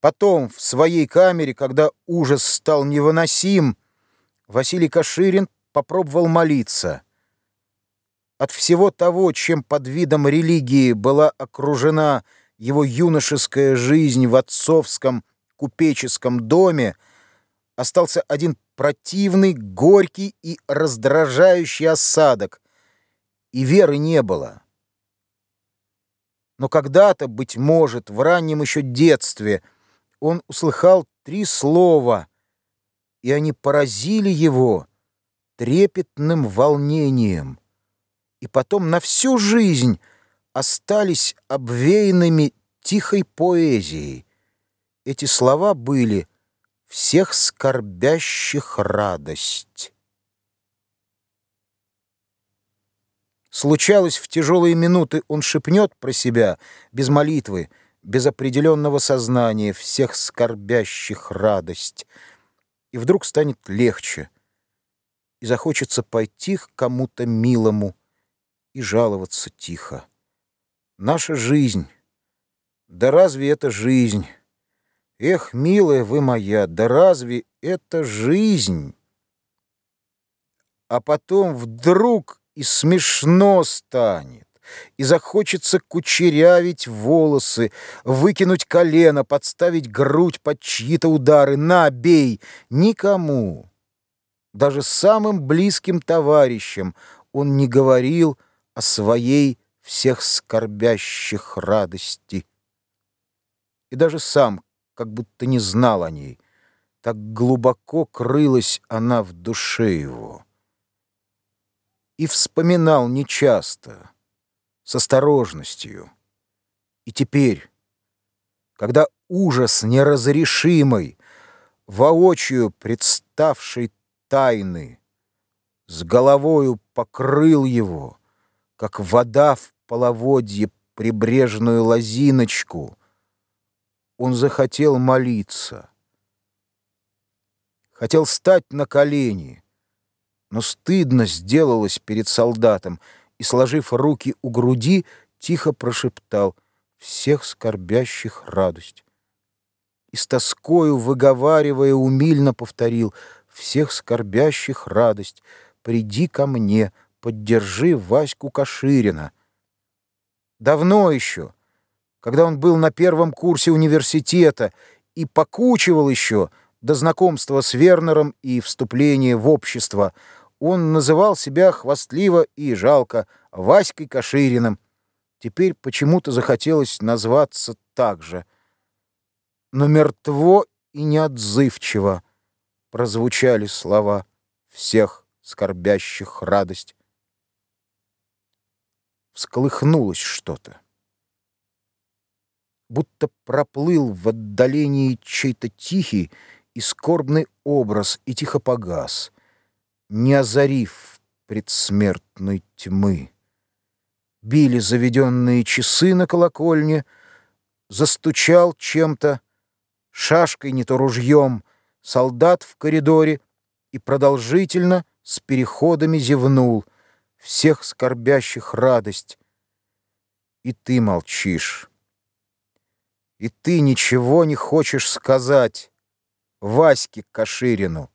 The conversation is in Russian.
Потом, в своей камере, когда ужас стал невыносим, Василий Каширин попробовал молиться. От всего того, чем под видом религии была окружена его юношеская жизнь в отцовском купеческом доме, остался один противный, горький и раздражающий осадок, и веры не было. Но когда-то, быть может, в раннем еще детстве он услыхал три слова, и они поразили его трепетным волнением, и потом на всю жизнь остались обвеянными тихой поэзией. Эти слова были «всех скорбящих радость». Случалось, в тяжелые минуты он шепнет про себя, без молитвы, без определенного сознания, всех скорбящих радость. И вдруг станет легче, и захочется пойти к кому-то милому и жаловаться тихо. Наша жизнь, да разве это жизнь? Эх, милая вы моя, да разве это жизнь? А потом вдруг и смешно станет, и захочется кучерявить волосы, выкинуть колено, подставить грудь под чьи-то удары. На, бей! Никому, даже самым близким товарищам он не говорил о своей всех скорбящих радости. И даже сам как будто не знал о ней. Так глубоко крылась она в душе его и вспоминал нечасто, с осторожностью. И теперь, когда ужас неразрешимый, воочию представший тайны, с головою покрыл его, как вода в половодье прибрежную лозиночку, он захотел молиться, хотел стать на колени — но стыдно сделалось перед солдатом, и, сложив руки у груди, тихо прошептал «Всех скорбящих радость». И с тоскою, выговаривая, умильно повторил «Всех скорбящих радость, приди ко мне, поддержи Ваську Каширина». Давно еще, когда он был на первом курсе университета и покучивал еще до знакомства с Вернером и вступления в общество – он называл себя хвастливо и жалко Васькой Кашириным. Теперь почему-то захотелось назваться так же. Но мертво и неотзывчиво прозвучали слова всех скорбящих радость. Всколыхнулось что-то. Будто проплыл в отдалении чей-то тихий и скорбный образ и тихо погас — не озарив предсмертной тьмы. Били заведенные часы на колокольне, застучал чем-то, шашкой не то ружьем, солдат в коридоре и продолжительно с переходами зевнул, всех скорбящих радость. И ты молчишь. И ты ничего не хочешь сказать Ваське Каширину.